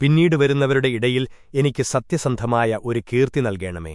പിന്നീട് വരുന്നവരുടെ ഇടയിൽ എനിക്ക് സത്യസന്ധമായ ഒരു കീർത്തി നൽകണമേ